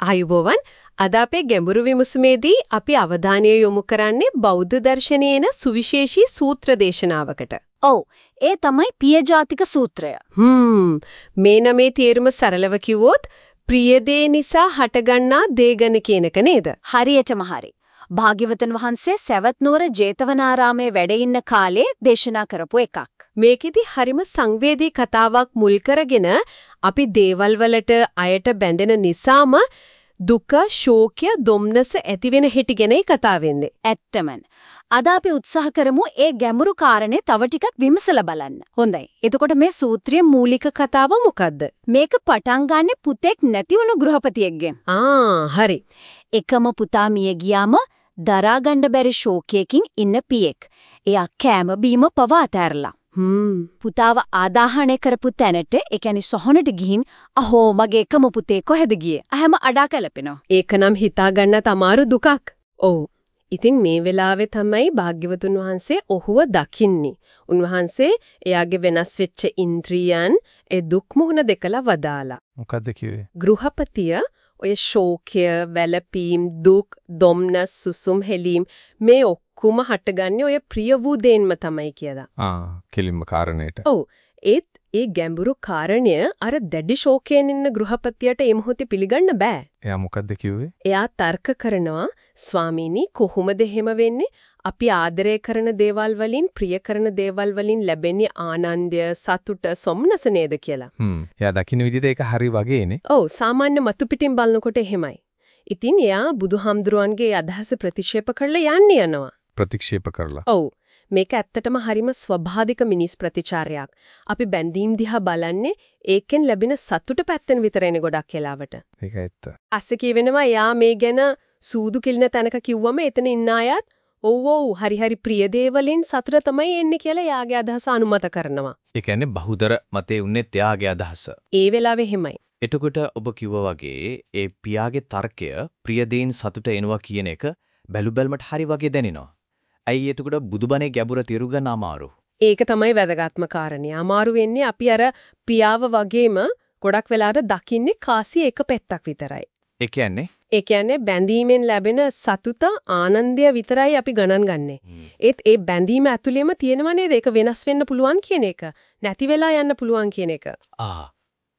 ආයුබෝවන් අද අපේ ගැඹුරු විමසුමේදී අපි අවධානය යොමු කරන්නේ බෞද්ධ දර්ශනයේන සුවිශේෂී සූත්‍ර දේශනාවකට. ඔව් ඒ තමයි පියජාතික සූත්‍රය. හ්ම් මේ නමේ තේරුම සරලව කිව්වොත් ප්‍රිය දේ නිසා හටගන්නා දේගන කියන එක නේද? හරියටම හරි. භාග්‍යවතුන් වහන්සේ සවැත් නුවර ජේතවනාරාමේ වැඩ ඉන්න කාලේ දේශනා කරපු එකක්. මේකෙදි හරිම සංවේදී කතාවක් මුල් කරගෙන අපි දේවල් වලට අයට බැඳෙන නිසාම දුක, ශෝකය, දුම්නස ඇති වෙන හැටි ගැනයි කතා වෙන්නේ. ඇත්තමන්. අද අපි උත්සාහ කරමු ඒ ගැඹුරු කාරණේ තව ටිකක් විමසලා බලන්න. හොඳයි. එතකොට මේ සූත්‍රයේ මූලික කතාව මොකද්ද? මේක පටන් ගන්නෙ පුතෙක් නැති වුණු ගෘහපතියෙක්ගෙන්. ආ, හරි. එකම පුතා මිය ගියාම දරා ගන්න බැරි ශෝකයකින් ඉන්න පියෙක්. එයා කෑම බීම පවා අතෑරලා. හ්ම් පුතාව ආදාහනය කරපු තැනට ඒ කියන්නේ සොහනට ගිහින් අහෝ මගේ එකම පුතේ කොහෙද ගියේ? අහැම අඩා කැලපෙනවා. ඒකනම් හිතා ගන්නත් අමාරු දුකක්. ඔව්. ඉතින් මේ වෙලාවේ තමයි භාග්‍යවතුන් වහන්සේ ඔහුව දකින්නේ. උන්වහන්සේ එයාගේ වෙනස් වෙච්ච ඉන්ද්‍රියන් ඒ දුක් මුහුණ දෙකලා වදාලා. මොකද්ද කිව්වේ? ගෘහපතිය ඔය ශෝකය, වැළපීම්, දුක්, දුම්නස්, සුසුම් හෙලීම් මේ ඔක්කොම හටගන්නේ ඔය ප්‍රිය වූ දේන්ම තමයි කියලා. ආ, කෙලින්ම කාරණේට. ඔව්. ඒත් ඒ ගැඹුරු කාරණය අර දැඩි ශෝකයෙන් ඉන්න ගෘහපතියට ඒ මොහොතේ පිළිගන්න බෑ. එයා මොකද්ද කිව්වේ? එයා තර්ක කරනවා ස්වාමීනි කොහොමද එහෙම වෙන්නේ? අපි ආදරය කරන දේවල් වලින් ප්‍රිය කරන දේවල් වලින් ලැබෙන්නේ ආනන්දය, සතුට, සොම්නස නේද කියලා. හ්ම්. එයා දකින්න විදිහට ඒක හරි වගේනේ. ඔව් සාමාන්‍ය මතු පිටින් බලනකොට එහෙමයි. ඉතින් එයා බුදුහාමුදුරුවන්ගේ අදහස ප්‍රතික්ෂේප කරලා යන්නේ යනවා. ප්‍රතික්ෂේප කරලා. ඔව්. මේක ඇත්තටම හරිම ස්වභාවික මිනිස් ප්‍රතිචාරයක්. අපි බැඳීම් දිහා බලන්නේ ඒකෙන් ලැබෙන සතුට පැත්තෙන් විතරනේ ගොඩක් වෙලාවට. ඒක ඇත්ත. අස්සේ කියවෙනවා යා මේ ගැන සූදු කිලින තැනක කිව්වම එතන ඉන්න අයත් ඔව් ඔව් හරි හරි ප්‍රිය දේවලින් සතුට තමයි එන්නේ කියලා යාගේ අදහස අනුමත කරනවා. ඒ කියන්නේ බහුදර මතේ උන්නේත් එයාගේ අදහස. ඒ වෙලාවේ එහෙමයි. එතකොට ඔබ කිව්වා වගේ ඒ පියාගේ තර්කය ප්‍රියදීන් සතුට එනවා කියන එක බැලු බැලමට හරි වගේ දැනෙනවා. ඇයි එතකොට බුදුබණේ ගැඹුර තිරුගන්න අමාරු? ඒක තමයි වැදගත්ම කාරණේ. අමාරු වෙන්නේ අපි අර පියාව වගේම ගොඩක් වෙලාට දකින්නේ කාසිය එක පැත්තක් විතරයි. ඒ කියන්නේ ඒ කියන්නේ බැඳීමෙන් ලැබෙන සතුට ආනන්දය විතරයි අපි ගණන් ගන්නෙ. ඒත් ඒ බැඳීම ඇතුළේම තියෙනව නේද ඒක වෙනස් වෙන්න පුළුවන් කියන එක. නැති වෙලා යන්න පුළුවන් කියන එක. ආ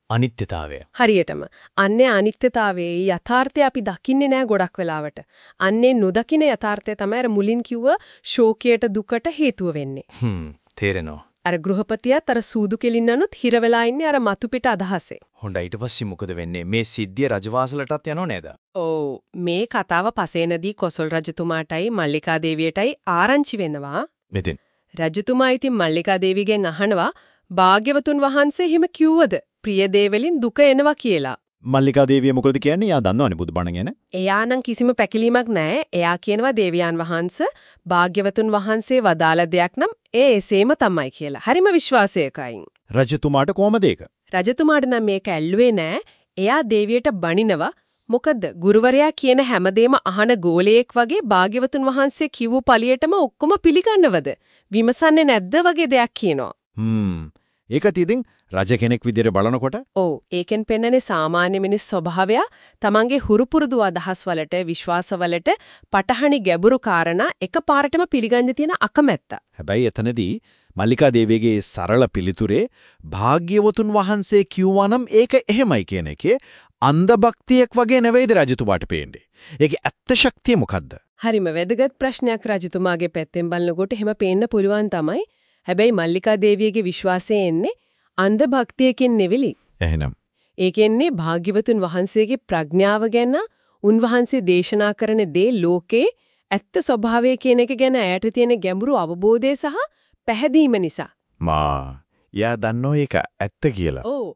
අනිත්‍යතාවය. හරියටම. අන්නේ අනිත්‍යතාවයේ යථාර්ථය අපි දකින්නේ නැහැ ගොඩක් වෙලාවට. අන්නේ නොදකින යථාර්ථය තමයි අර මුලින් කිව්ව ශෝකයට දුකට හේතුව වෙන්නේ. හ්ම් තේරෙනවා. අර ගෘහපතියත් අර සූදු කෙලින්නනුත් හිර වෙලා ඉන්නේ අර මතු පිට අදහසේ. හොඳයි ඊට පස්සේ මොකද වෙන්නේ? මේ සිද්ධිය රජවාසලටත් යනව නේද? ඔව් මේ කතාව පසේනදී කොසල් රජතුමාටයි මල්ලිකා දේවියටයි ආරංචි වෙනවා. මෙතෙන්. රජතුමා ඉතින් මල්ලිකා දේවියගෙන් අහනවා භාග්‍යවතුන් වහන්සේ හිම කිව්වද ප්‍රිය දේවලින් දුක එනවා කියලා. මල්ලිකා දේවිය මොකද කියන්නේ? යා දන්නවනේ බුදුබණ ගැන. එයා නම් කිසිම පැකිලීමක් නැහැ. එයා කියනවා දේවයන් වහන්සේ භාග්‍යවතුන් වහන්සේ වදාළ දෙයක් නම් ඒ එසේම තමයි කියලා. හරිම විශ්වාසයකයි. රජතුමාට කොහමද ඒක? රජතුමාට නම් මේක ඇල්ලුවේ නැහැ. එයා දේවියට බනිනවා මොකද ගුරුවරයා කියන හැමදේම අහන ගෝලයෙක් වගේ භාග්‍යවතුන් වහන්සේ කිව්ව පළියටම ඔක්කොම පිළිගන්නවද? විමසන්නේ නැද්ද වගේ දෙයක් කියනවා. හ්ම්. ඒකත් ඉතින් රජ කෙනෙක් විදිහට බලනකොට ඔව් ඒකෙන් පෙන්නනේ සාමාන්‍ය මිනිස් ස්වභාවය තමන්ගේ හුරුපුරුදු අදහස් වලට විශ්වාස වලට පටහණි ගැඹුරු කාරණා එකපාරටම පිළිගන්න තියෙන අකමැත්ත. හැබැයි එතනදී මල්ලිකා දේවියගේ සරල පිළිතුරේ භාග්‍යවතුන් වහන්සේ කිව්වා නම් ඒක එහෙමයි කියන එකේ අන්ධ භක්තියක් වගේ නෙවෙයිද රජතුමාට පේන්නේ. ඒකේ ඇත්ත ශක්තිය මොකද්ද? හරිම වැදගත් ප්‍රශ්නයක් රජතුමාගේ පැත්තෙන් බලනකොට එහෙම පේන්න පුළුවන් තමයි. හැබැයි මල්ලිකා දේවියගේ විශ්වාසය එන්නේ අන්ධ භක්තියකින් නෙවෙලි. එහෙනම් ඒ කියන්නේ භාග්‍යවතුන් වහන්සේගේ ප්‍රඥාව ගැන උන්වහන්සේ දේශනා කරන දේ ලෝකේ ඇත්ත ස්වභාවය කියන එක ගැන ඇයට තියෙන ගැඹුරු අවබෝධය සහ පැහැදීම නිසා. මා යා දන්නෝ ඒක ඇත්ත කියලා. ඔව්.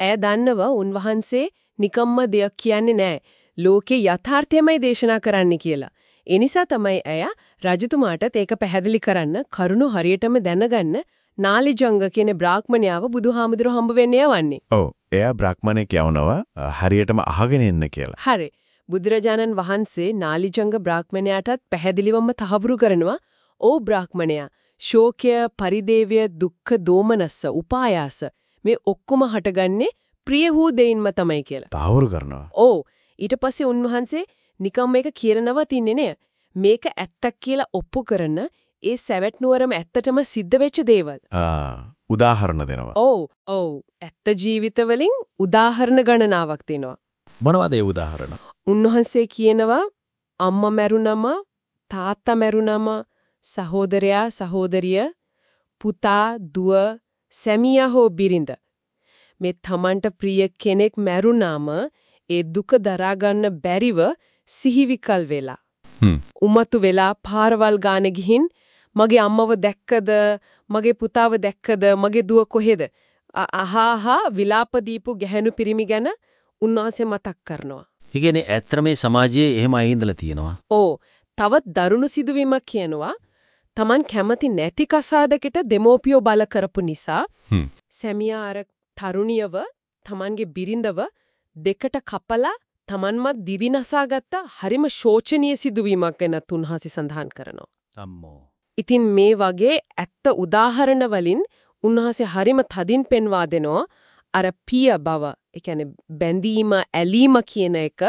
ඇය දන්නව උන්වහන්සේ නිකම්ම දෙයක් කියන්නේ නැහැ. ලෝකේ යථාර්ථයමයි දේශනා කරන්න කියලා. ඒ නිසා තමයි ඇය රජතුමාටත් ඒක පැහැදිලි කරන්න කරුණු හරියටම දැනගන්න නාලිජංග කියන බ්‍රාහ්මණයාව බුදුහාමුදුර හම්බ වෙන්න යවන්නේ. ඔව්. එයා බ්‍රාහ්මණෙක් යවනවා හරියටම අහගෙන ඉන්න කියලා. හරි. බුදුරජාණන් වහන්සේ නාලිජංග බ්‍රාහ්මණයාටත් පැහැදිලිවම තහවුරු කරනවා "ඕ බ්‍රාහ්මණයා, ශෝකය, පරිදේවය, දුක්ඛ, දෝමනස්ස, උපායාස මේ ඔක්කොම හටගන්නේ ප්‍රිය වූ දෙයින්ම තමයි කියලා. තහවුරු කරනවා. ඔව්. ඊට පස්සේ උන්වහන්සේ නිකම් මේක කියනව තින්නේ නේ. මේක ඇත්තක් කියලා ඔප්පු කරන ඒ සැවැත් නුවරම ඇත්තටම සිද්ධ වෙච්ච දේවල්. උදාහරණ දෙනවා. ඔව් ඔව් ඇත්ත ජීවිතවලින් උදාහරණ ගණනාවක් තියෙනවා. මොනවද ඒ උදාහරණ? උන්වහන්සේ කියනවා අම්මා මැරුණම තාත්තා මැරුණම සහෝදරයා සහෝදරිය පුතා දුව සැමියා හෝ බිරිඳ මේ තමන්ට ප්‍රිය කෙනෙක් මැරුණාම ඒ දුක දරා ගන්න බැරිව සිහිවිකල් වෙලා හ්ම්. උමතු වෙලා පාරවල් ගානේ ගිහින් මගේ අම්මව දැක්කද මගේ පුතාව දැක්කද මගේ දුව කොහෙද අහහා විලාප දීපු ගැහැණු පිරිමි ගැන උන්වහන්සේ මතක් කරනවා ඒ කියන්නේ ඇත්තට මේ සමාජයේ එහෙම අය ඉඳලා තියෙනවා. ඕ තවත් දරුණු සිදුවීමක් කියනවා Taman කැමති නැති කසාදකට දෙමෝපියෝ බල කරපු නිසා හ්ම්. සැමියා අර තරුණියව Tamanගේ බිරිඳව දෙකට කපලා Tamanමත් දිවිනසාගත්ත හරිම ශෝචනීය සිදුවීමක් ගැන තුන්හාසි සඳහන් කරනවා. අම්මෝ. ඉතින් මේ වගේ ඇත්ත උදාහරණ වලින් උන්වහන්සේ හරිම තදින් පෙන්වා දෙනවා අර පිය බව, ඒ කියන්නේ බැඳීම, ඇලීම කියන එක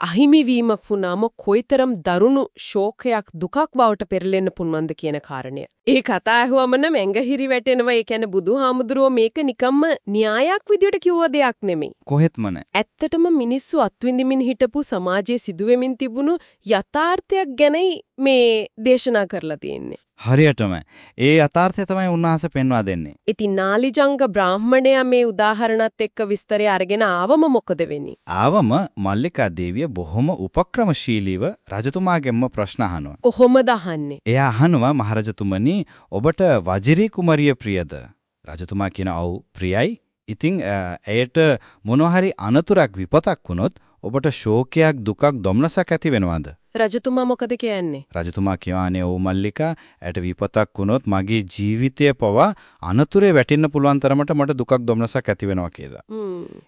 අහිමි වීමක් වුණාම කොයිතරම් දරුණු ශෝකයක් දුකක් බවට පෙරලෙන්න පුන්වන්ද කියන කාරණය. ඒ කතා ඇහුවම නම් ඇඟහිරි වැටෙනවා. ඒ කියන්නේ බුදුහාමුදුරුවෝ මේක නිකම්ම න්‍යායක් විදියට කිව්ව දෙයක් නෙමෙයි. කොහෙත්ම. ඇත්තටම මිනිස්සු අත්විඳිමින් හිටපු සමාජයේ සිදුවෙමින් තිබුණු යථාර්ථයක් ගැනයි මේ දේශනා කරලා තියෙන්නේ. හරියටම. ඒ යථාර්ථය තමයි උන්වහන්සේ පෙන්වා දෙන්නේ. ඉතින් නාලිජංග බ්‍රාහ්මණයා මේ උදාහරණත් එක්ක විස්තරය අරගෙන ආවම මොකද වෙන්නේ? ආවම මල්ලිකා දේවිය බොහොම උපක්‍රමශීලීව රජතුමාගෙන්ම ප්‍රශ්න අහනවා. කොහොමද අහන්නේ? එයා අහනවා මහරජතුමනි ඔබට වජිරී කුමරිය ප්‍රියද? රජතුමා කියන ඔව් ප්‍රියයි. ඉතින් ඇයට මොනවා හරි අනතුරක් විපතක් වුණොත් ඔබට ශෝකයක් දුකක් දුම්නසක් ඇති වෙනවද? රජතුමා මොකද කියන්නේ? රජතුමා කියවානේ "ඔව් මල්ලිකා ඇයට විපතක් වුණොත් මගේ ජීවිතය පවා අනතුරේ වැටෙන්න පුළුවන් තරමට මට දුකක් දුම්නසක් ඇති වෙනවා කියලා."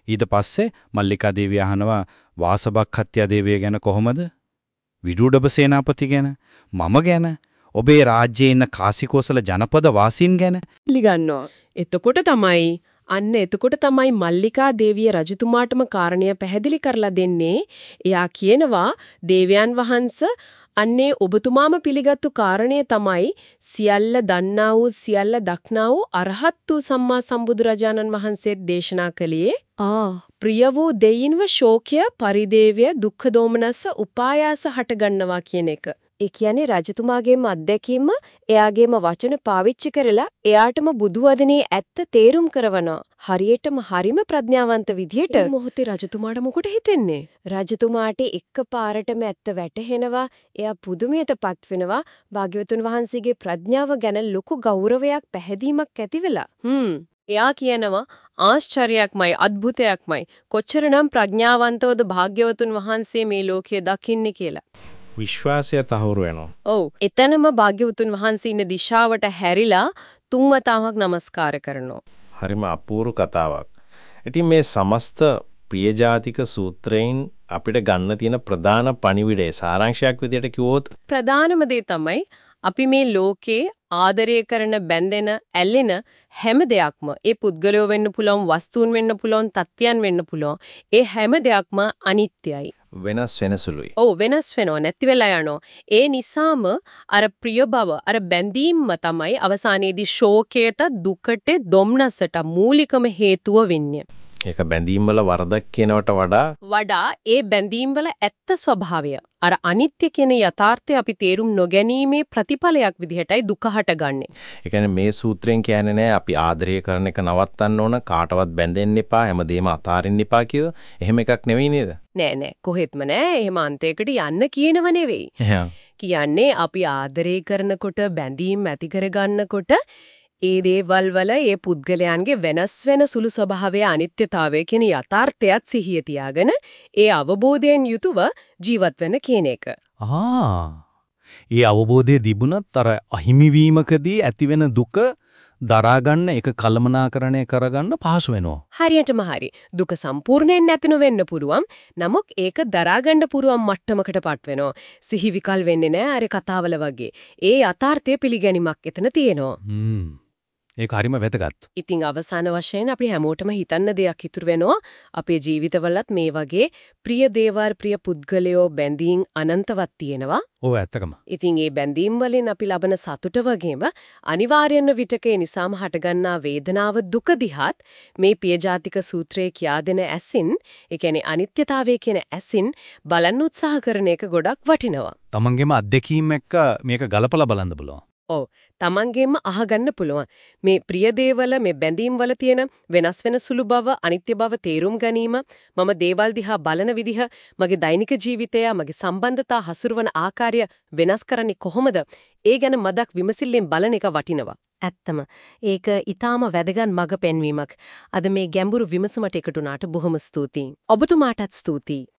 ඊට පස්සේ මල්ලිකා දේවිය අහනවා වාසභක්ඛත්‍ය දේවිය ගැන කොහොමද? විදුඩබ සේනාපති ගැන, මම ගැන, ඔබේ රාජ්‍යයේ ඉන්න කාසිකෝසල ජනපද වාසීන් ගැන පිළිගන්නවා. එතකොට තමයි අන්න එතකොට තමයි මල්ලිකා දේවිය රජතුමාටම කාරණය පැහැදිලි කරලා දෙන්නේ. එයා කියනවා දේවයන් වහන්ස අන්නේ ඔබතුමාම පිළිගත්තු කාරණය තමයි සියල්ල දන්නා වූ සියල්ල දක්නා වූ අරහත් වූ සම්මා සම්බුදුරජාණන් වහන්සේ දේශනා කළේ ආ ප්‍රිය වූ දෙයින්ව ශෝකය පරිදේවය දුක්ඛ දෝමනස්ස උපායාස හටගන්නවා කියන එක. ඒ කියන්නේ රජතුමාගේම අත්දැකීම එයාගේම වචන පාවිච්චි කරලා එයාටම බුදු වදනේ ඇත්ත තේරුම් කරවනවා. හරියටම හරිම ප්‍රඥාවන්ත විදියට මොහොතේ රජතුමාට මොකට හිතෙන්නේ? රජතුමාට එකපාරටම ඇත්ත වැටහෙනවා. එයා පුදුමයටපත් වෙනවා. භාග්‍යවතුන් වහන්සේගේ ප්‍රඥාව ගැන ලොකු ගෞරවයක් පැහැදීමක් ඇති වෙලා. හ්ම්. එයා කියනවා ආශ්චර්යයක්මයි අద్භුතයක්මයි කොච්චරනම් ප්‍රඥාවන්තවද භාග්‍යවතුන් වහන්සේ මේ ලෝකය දකින්නේ කියලා. විශ්වාසය තහවුරු වෙනවා. ඔව් එතනම භාග්‍යවතුන් වහන්සේ ඉන්න දිශාවට හැරිලා තුන් වතාවක් নমස්කාර කරනවා. හරිම අපූර්ව කතාවක්. ඉතින් මේ සමස්ත ප්‍රියජාතික සූත්‍රයෙන් අපිට ගන්න තියෙන ප්‍රධාන පණිවිඩය සාරාංශයක් විදියට කිව්වොත් ප්‍රධානම දේ තමයි අපි මේ ලෝකේ ආදරය කරන බැඳෙන ඇලෙන හැම දෙයක්ම ඒ පුද්ගලයෝ වෙන්න පුළුවන් වස්තුන් වෙන්න පුළුවන් තත්ත්වයන් වෙන්න පුළුවන් ඒ හැම දෙයක්ම අනිත්‍යයි. වෙනස් වෙනසුළුයි. ඔව් වෙනස් වෙනව නැති වෙලා යනවා. ඒ නිසාම අර ප්‍රිය බව අර බැඳීම්ම තමයි අවසානයේදී ශෝකයට දුකට දුම්නසට මූලිකම හේතුව වෙන්නේ. ඒක බැඳීම් වල වරදක් කියනවට වඩා වඩා ඒ බැඳීම් වල ඇත්ත ස්වභාවය අර අනිත්‍ය කියන යථාර්ථය අපි තේරුම් නොගැනීමේ ප්‍රතිඵලයක් විදිහටයි දුක හටගන්නේ. ඒ කියන්නේ මේ සූත්‍රයෙන් කියන්නේ නෑ අපි ආදරය කරන එක නවත්තන්න ඕන කාටවත් බැඳෙන්න එපා හැමදේම අතාරින්න එපා කියලා. එහෙම එකක් නෙවෙයි නේද? නෑ නෑ කොහෙත්ම නෑ එහෙම අන්තයකට යන්න කියනව නෙවෙයි. කියන්නේ අපි ආදරය කරනකොට බැඳීම් ඇති කරගන්නකොට ඒ දේවල් වල ඒ පුද්ගලයන්ගේ වෙනස් වෙන සුළු ස්වභාවයේ අනිත්‍යතාවය කියන යථාර්ථයත් සිහිය තියාගෙන ඒ අවබෝධයෙන් යුතුව ජීවත් වෙන කියන එක. ආ. ඒ අවබෝධය තිබුණත් අර අහිමිවීමකදී ඇතිවෙන දුක දරාගන්න ඒක කලමනාකරණය කරගන්න පහසු වෙනවා. හරියටම හරි. දුක සම්පූර්ණයෙන් නැතිනො වෙන්න පුළුවන්. නමුත් ඒක දරාගන්න පුරුවන් මට්ටමකටපත් වෙනවා. සිහි විකල් වෙන්නේ නැහැ අර කතාවල වගේ. ඒ යථාර්ථය පිළිගැනීමක් එතන තියෙනවා. හ්ම්. ඒක හරිම වැදගත්. ඉතින් අවසාන වශයෙන් අපි හැමෝටම හිතන්න දෙයක් ඉතුරු වෙනවා අපේ ජීවිතවලත් මේ වගේ ප්‍රිය දේවල් ප්‍රිය පුද්ගලයෝ බැඳීම් අනන්තවත් තියෙනවා. ඔව් ඇත්තකම. ඉතින් ඒ බැඳීම් වලින් අපි ලබන සතුට වගේම අනිවාර්යෙන්ම විටක නිසාම හටගන්නා වේදනාව දුක දිහාත් මේ පියජාතික සූත්‍රයේ කියා දෙන ඇසින් ඒ කියන්නේ අනිත්‍යතාවය කියන ඇසින් බලන්න උත්සාහ කරන එක ගොඩක් වටිනවා. තමන්ගේම අත්දැකීම් එක්ක මේක ගලපලා බලන්න බලන්න. තමන්ගෙන්ම අහගන්න පුළුවන්. මේ ප්‍රිය දේවල මේ බැඳීම් වල තියෙන වෙනස් වෙන සුළු බව, අනිත්‍ය බව තේරුම් ගැනීම, මම දේවල් දිහා බලන විදිහ, මගේ දෛනික ජීවිතය, මගේ සම්බන්ධතා හසුරවන ආකාරය වෙනස් කරන්නේ කොහොමද? ඒ ගැන මදක් විමසිල්ලෙන් බලන එක වටිනවා. ඇත්තම ඒක ඊටාම වැදගත් මඟ පෙන්වීමක්. අද මේ ගැඹුරු විමසුමට එකතුනාට බොහොම ස්තුතියි. ඔබතුමාටත් ස්තුතියි.